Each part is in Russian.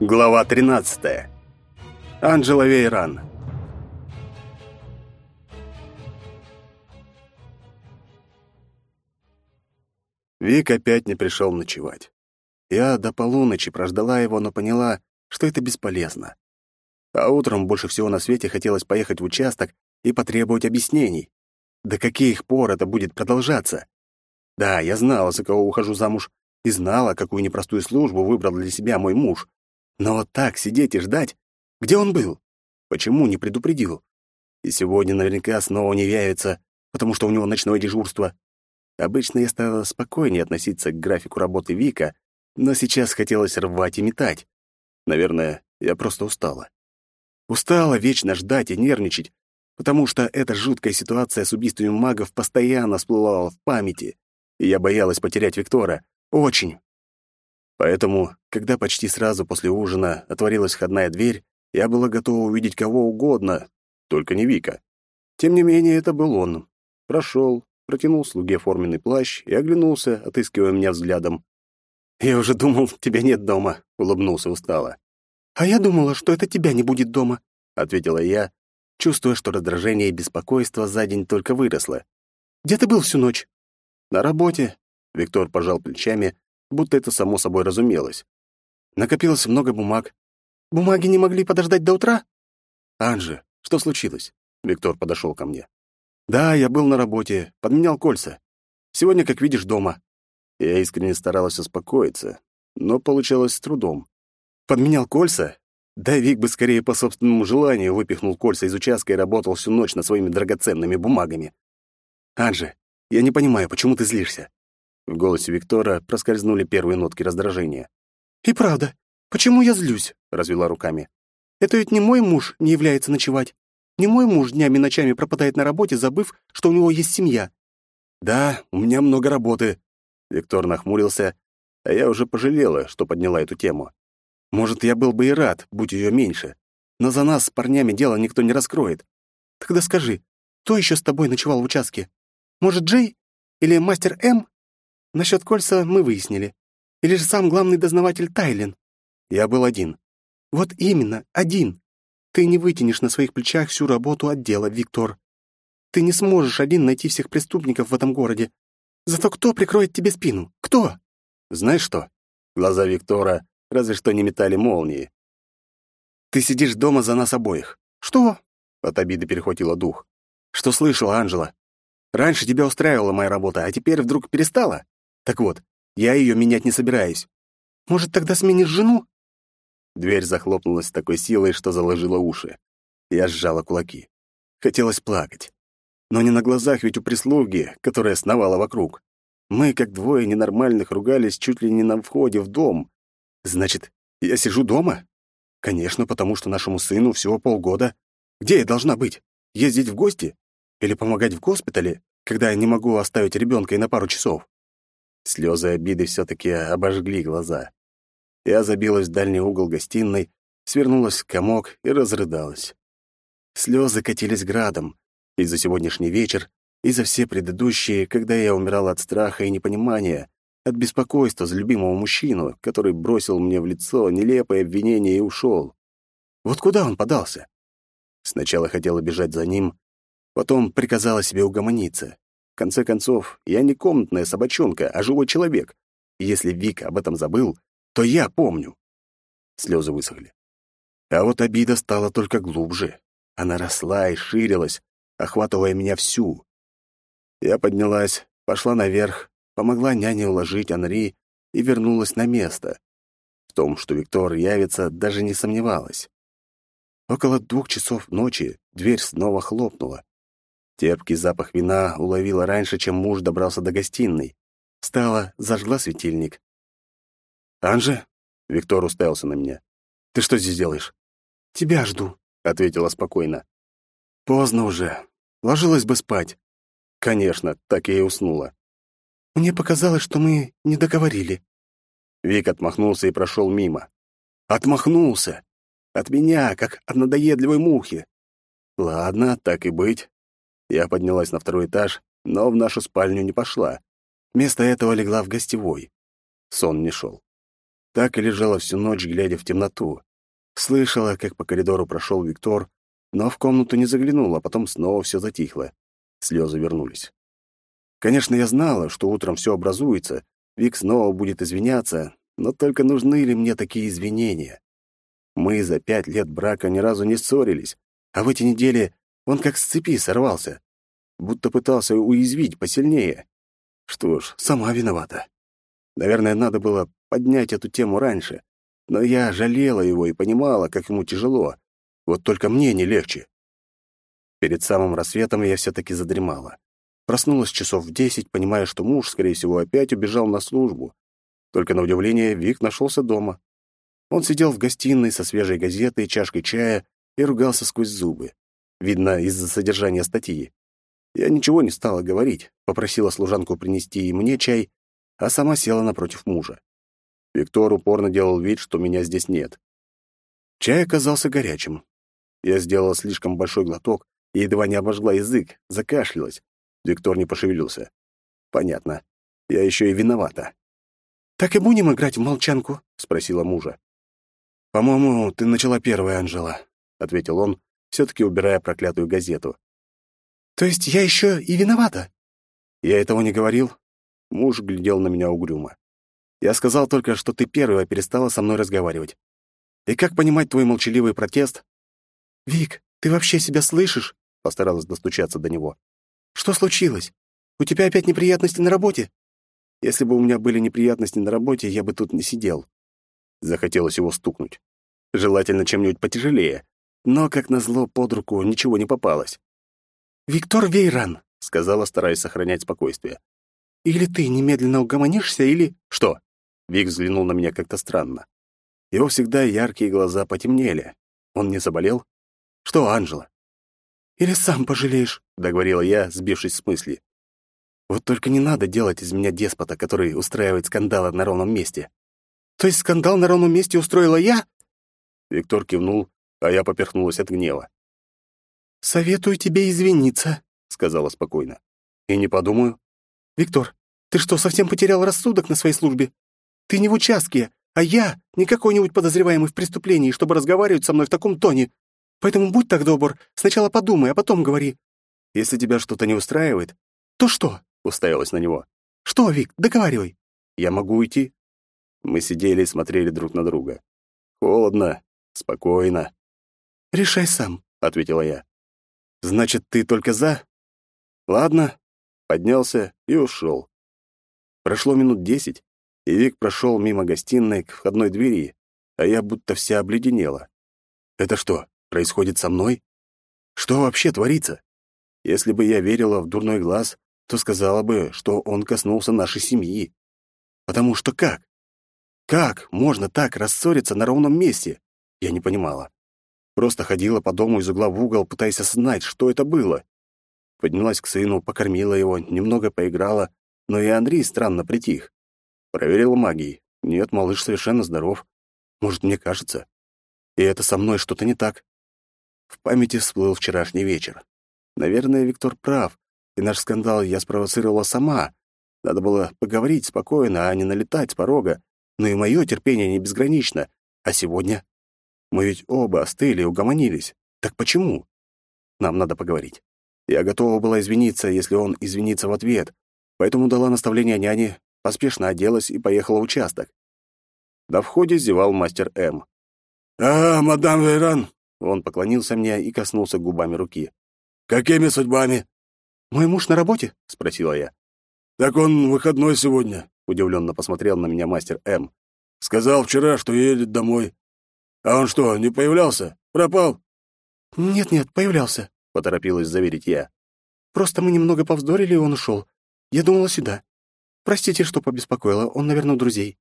Глава 13. Анджела Вейран. Вик опять не пришел ночевать. Я до полуночи прождала его, но поняла, что это бесполезно. А утром больше всего на свете хотелось поехать в участок и потребовать объяснений. До каких пор это будет продолжаться? Да, я знала, за кого ухожу замуж, и знала, какую непростую службу выбрал для себя мой муж. Но вот так сидеть и ждать? Где он был? Почему не предупредил? И сегодня наверняка снова не явится, потому что у него ночное дежурство. Обычно я стала спокойнее относиться к графику работы Вика, но сейчас хотелось рвать и метать. Наверное, я просто устала. Устала вечно ждать и нервничать, потому что эта жуткая ситуация с убийством магов постоянно всплывала в памяти, и я боялась потерять Виктора. Очень. Поэтому, когда почти сразу после ужина отворилась входная дверь, я была готова увидеть кого угодно, только не Вика. Тем не менее, это был он. Прошел, протянул слуге форменный плащ и оглянулся, отыскивая меня взглядом. «Я уже думал, тебя нет дома», — улыбнулся устало. «А я думала, что это тебя не будет дома», — ответила я, чувствуя, что раздражение и беспокойство за день только выросло. «Где ты был всю ночь?» «На работе», — Виктор пожал плечами, будто это само собой разумелось. Накопилось много бумаг. «Бумаги не могли подождать до утра?» «Анжи, что случилось?» Виктор подошел ко мне. «Да, я был на работе, подменял кольца. Сегодня, как видишь, дома». Я искренне старалась успокоиться, но получалось с трудом. Подменял кольца? Да Вик бы скорее по собственному желанию выпихнул кольца из участка и работал всю ночь над своими драгоценными бумагами. «Анжи, я не понимаю, почему ты злишься?» В голосе Виктора проскользнули первые нотки раздражения. «И правда, почему я злюсь?» — развела руками. «Это ведь не мой муж не является ночевать. Не мой муж днями и ночами пропадает на работе, забыв, что у него есть семья». «Да, у меня много работы». Виктор нахмурился, а я уже пожалела, что подняла эту тему. Может, я был бы и рад, будь ее меньше. Но за нас с парнями дело никто не раскроет. Тогда скажи, кто еще с тобой ночевал в участке? Может, Джей? Или мастер М? Насчет кольца мы выяснили. Или же сам главный дознаватель Тайлин? Я был один. Вот именно, один. Ты не вытянешь на своих плечах всю работу отдела, Виктор. Ты не сможешь один найти всех преступников в этом городе. Зато кто прикроет тебе спину? Кто? Знаешь что? Глаза Виктора разве что не метали молнии. Ты сидишь дома за нас обоих. Что? От обиды перехватило дух. Что слышала, Анжела? Раньше тебя устраивала моя работа, а теперь вдруг перестала? Так вот, я ее менять не собираюсь. Может, тогда сменишь жену? Дверь захлопнулась с такой силой, что заложила уши. Я сжала кулаки. Хотелось плакать. Но не на глазах ведь у прислуги, которая сновала вокруг. Мы, как двое ненормальных, ругались чуть ли не на входе в дом. Значит, я сижу дома? Конечно, потому что нашему сыну всего полгода. Где я должна быть? Ездить в гости? Или помогать в госпитале, когда я не могу оставить ребенка и на пару часов? Слезы обиды все-таки обожгли глаза. Я забилась в дальний угол гостиной, свернулась в комок и разрыдалась. Слезы катились градом. И за сегодняшний вечер, и за все предыдущие, когда я умирала от страха и непонимания, от беспокойства за любимого мужчину, который бросил мне в лицо нелепое обвинение и ушел. Вот куда он подался? Сначала хотела бежать за ним, потом приказала себе угомониться, конце концов, я не комнатная собачонка, а живой человек. И если Вик об этом забыл, то я помню. Слезы высохли. А вот обида стала только глубже. Она росла и ширилась, охватывая меня всю. Я поднялась, пошла наверх, помогла няне уложить Анри и вернулась на место. В том, что Виктор явится, даже не сомневалась. Около двух часов ночи дверь снова хлопнула. Терпкий запах вина уловила раньше, чем муж добрался до гостиной. Встала, зажгла светильник. «Анже?» — Виктор уставился на меня. «Ты что здесь делаешь?» «Тебя жду», — ответила спокойно. «Поздно уже. Ложилась бы спать». «Конечно, так я и уснула». «Мне показалось, что мы не договорили». Вик отмахнулся и прошел мимо. «Отмахнулся! От меня, как от надоедливой мухи. Ладно, так и быть. Я поднялась на второй этаж, но в нашу спальню не пошла. Вместо этого легла в гостевой. Сон не шел. Так и лежала всю ночь, глядя в темноту. Слышала, как по коридору прошел Виктор, но в комнату не заглянул, а потом снова все затихло. Слезы вернулись. Конечно, я знала, что утром все образуется, Вик снова будет извиняться, но только нужны ли мне такие извинения? Мы за пять лет брака ни разу не ссорились, а в эти недели он как с цепи сорвался, будто пытался уязвить посильнее. Что ж, сама виновата. Наверное, надо было поднять эту тему раньше, но я жалела его и понимала, как ему тяжело. Вот только мне не легче. Перед самым рассветом я все-таки задремала. Проснулась часов в десять, понимая, что муж, скорее всего, опять убежал на службу. Только на удивление Вик нашелся дома. Он сидел в гостиной со свежей газетой, чашкой чая и ругался сквозь зубы. Видно, из-за содержания статьи. Я ничего не стала говорить, попросила служанку принести и мне чай, а сама села напротив мужа. Виктор упорно делал вид, что меня здесь нет. Чай оказался горячим. Я сделала слишком большой глоток и едва не обожгла язык, закашлялась. Виктор не пошевелился. Понятно. Я еще и виновата. «Так и будем играть в молчанку?» — спросила мужа. «По-моему, ты начала первая, Анжела», — ответил он, все-таки убирая проклятую газету. «То есть я еще и виновата?» «Я этого не говорил?» Муж глядел на меня угрюмо. «Я сказал только, что ты первая перестала со мной разговаривать. И как понимать твой молчаливый протест?» «Вик, ты вообще себя слышишь?» — постаралась достучаться до него. «Что случилось? У тебя опять неприятности на работе?» Если бы у меня были неприятности на работе, я бы тут не сидел. Захотелось его стукнуть. Желательно чем-нибудь потяжелее. Но, как назло, под руку ничего не попалось. «Виктор Вейран», — сказала, стараясь сохранять спокойствие. «Или ты немедленно угомонишься, или...» «Что?» Вик взглянул на меня как-то странно. Его всегда яркие глаза потемнели. Он не заболел? Что, Анжела? «Или сам пожалеешь», — договорила я, сбившись с мысли. Вот только не надо делать из меня деспота, который устраивает скандалы на ровном месте. То есть скандал на ровном месте устроила я? Виктор кивнул, а я поперхнулась от гнева. «Советую тебе извиниться», — сказала спокойно. «И не подумаю». «Виктор, ты что, совсем потерял рассудок на своей службе? Ты не в участке, а я не какой-нибудь подозреваемый в преступлении, чтобы разговаривать со мной в таком тоне. Поэтому будь так добр, сначала подумай, а потом говори». «Если тебя что-то не устраивает...» «То что?» уставилась на него. «Что, Вик, договаривай». «Я могу уйти?» Мы сидели и смотрели друг на друга. Холодно, спокойно. «Решай сам», — ответила я. «Значит, ты только за?» «Ладно». Поднялся и ушел. Прошло минут десять, и Вик прошел мимо гостиной к входной двери, а я будто вся обледенела. «Это что, происходит со мной? Что вообще творится? Если бы я верила в дурной глаз, то сказала бы, что он коснулся нашей семьи. Потому что как? Как можно так рассориться на ровном месте? Я не понимала. Просто ходила по дому из угла в угол, пытаясь осознать, что это было. Поднялась к сыну, покормила его, немного поиграла, но и Андрей странно притих. Проверила магией. Нет, малыш совершенно здоров. Может, мне кажется. И это со мной что-то не так. В памяти всплыл вчерашний вечер. Наверное, Виктор прав, и наш скандал я спровоцировала сама. Надо было поговорить спокойно, а не налетать с порога. Но и мое терпение не безгранично. А сегодня? Мы ведь оба остыли и угомонились. Так почему? Нам надо поговорить. Я готова была извиниться, если он извинится в ответ, поэтому дала наставление няне, поспешно оделась и поехала в участок. На входе зевал мастер М. «А, мадам Вейран!» Он поклонился мне и коснулся губами руки. «Какими судьбами?» «Мой муж на работе?» — спросила я. «Так он выходной сегодня», — удивленно посмотрел на меня мастер М. «Сказал вчера, что едет домой. А он что, не появлялся? Пропал?» «Нет-нет, появлялся», — поторопилась заверить я. «Просто мы немного повздорили, и он ушел. Я думала сюда. Простите, что побеспокоила, он, наверное, у друзей».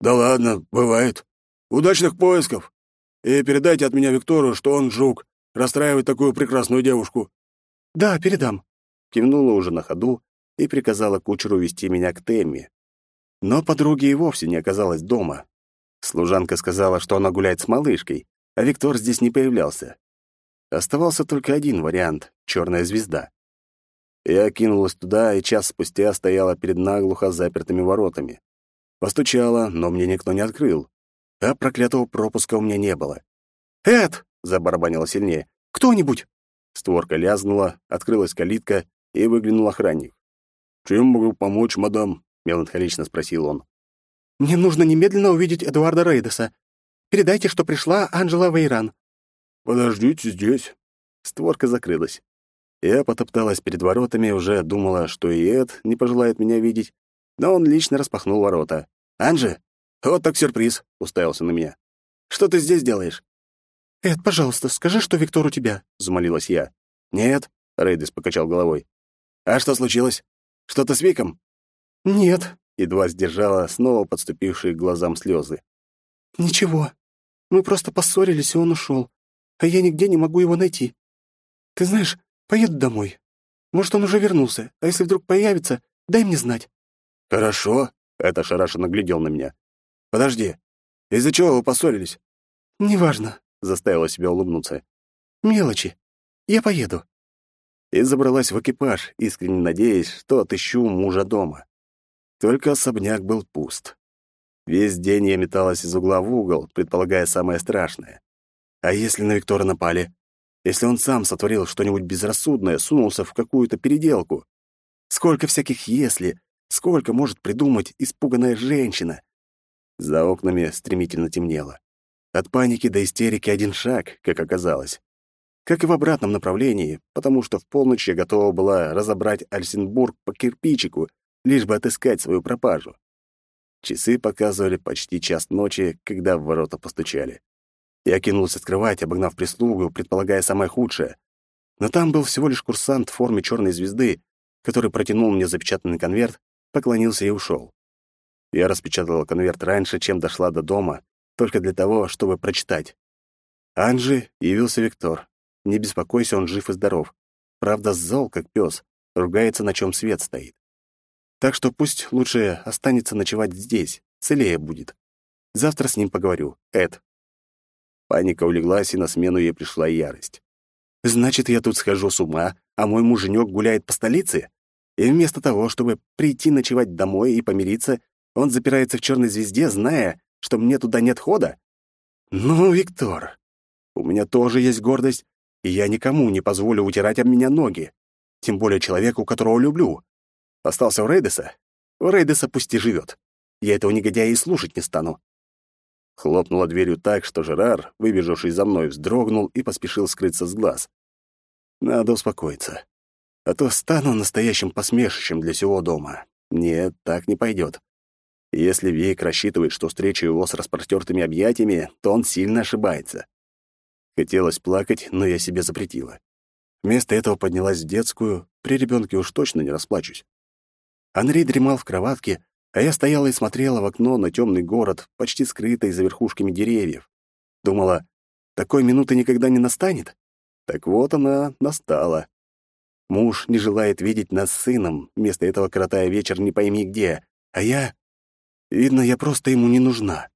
«Да ладно, бывает. Удачных поисков. И передайте от меня Виктору, что он жук, расстраивает такую прекрасную девушку». «Да, передам», кивнула уже на ходу и приказала кучеру вести меня к Темме. Но подруги и вовсе не оказалась дома. Служанка сказала, что она гуляет с малышкой, а Виктор здесь не появлялся. Оставался только один вариант — черная звезда. Я кинулась туда и час спустя стояла перед наглухо запертыми воротами. Постучала, но мне никто не открыл. а проклятого пропуска у меня не было. «Эд!» — забарабанило сильнее. «Кто-нибудь!» Створка лязгнула, открылась калитка, и выглянул охранник. «Чем могу помочь, мадам?» — меланхолично спросил он. «Мне нужно немедленно увидеть Эдуарда Рейдеса. Передайте, что пришла Анжела Вейран». «Подождите здесь». Створка закрылась. Я потопталась перед воротами, уже думала, что и Эд не пожелает меня видеть, но он лично распахнул ворота. «Анжи, вот так сюрприз», — уставился на меня. «Что ты здесь делаешь?» «Эд, пожалуйста, скажи, что Виктор у тебя», — взмолилась я. «Нет», — Рейдес покачал головой. «А что случилось? Что-то с Виком?» «Нет», — едва сдержала снова подступившие к глазам слезы. «Ничего. Мы просто поссорились, и он ушел. А я нигде не могу его найти. Ты знаешь, поеду домой. Может, он уже вернулся, а если вдруг появится, дай мне знать». «Хорошо», — это шарашенно глядел на меня. «Подожди, из-за чего вы поссорились?» «Неважно», — заставила себя улыбнуться. «Мелочи. Я поеду» и забралась в экипаж, искренне надеясь, что отыщу мужа дома. Только особняк был пуст. Весь день я металась из угла в угол, предполагая самое страшное. А если на Виктора напали? Если он сам сотворил что-нибудь безрассудное, сунулся в какую-то переделку? Сколько всяких «если», сколько может придумать испуганная женщина? За окнами стремительно темнело. От паники до истерики один шаг, как оказалось как и в обратном направлении, потому что в полночь я готова была разобрать Альсенбург по кирпичику, лишь бы отыскать свою пропажу. Часы показывали почти час ночи, когда в ворота постучали. Я кинулся открывать, обогнав прислугу, предполагая самое худшее. Но там был всего лишь курсант в форме черной звезды, который протянул мне запечатанный конверт, поклонился и ушел. Я распечатала конверт раньше, чем дошла до дома, только для того, чтобы прочитать. Анжи явился Виктор. Не беспокойся, он жив и здоров. Правда, зол, как пес, ругается, на чем свет стоит. Так что пусть лучше останется ночевать здесь, целее будет. Завтра с ним поговорю. Эд. Паника улеглась, и на смену ей пришла ярость. Значит, я тут схожу с ума, а мой муженек гуляет по столице? И вместо того, чтобы прийти ночевать домой и помириться, он запирается в черной звезде, зная, что мне туда нет хода? Ну, Виктор, у меня тоже есть гордость, и я никому не позволю утирать об меня ноги, тем более человеку, которого люблю. Остался у Рейдеса? У Рейдеса пусть и живет. Я этого негодяя и слушать не стану. Хлопнула дверью так, что Жерар, выбежавший за мной, вздрогнул и поспешил скрыться с глаз. Надо успокоиться. А то стану настоящим посмешищем для всего дома. Нет, так не пойдет. Если Вейк рассчитывает, что встречу его с распростертыми объятиями, то он сильно ошибается. Хотелось плакать, но я себе запретила. Вместо этого поднялась в детскую, при ребенке уж точно не расплачусь. Анри дремал в кроватке, а я стояла и смотрела в окно на темный город, почти скрытый за верхушками деревьев. Думала, такой минуты никогда не настанет? Так вот она настала. Муж не желает видеть нас с сыном, вместо этого коротая вечер не пойми где, а я... Видно, я просто ему не нужна.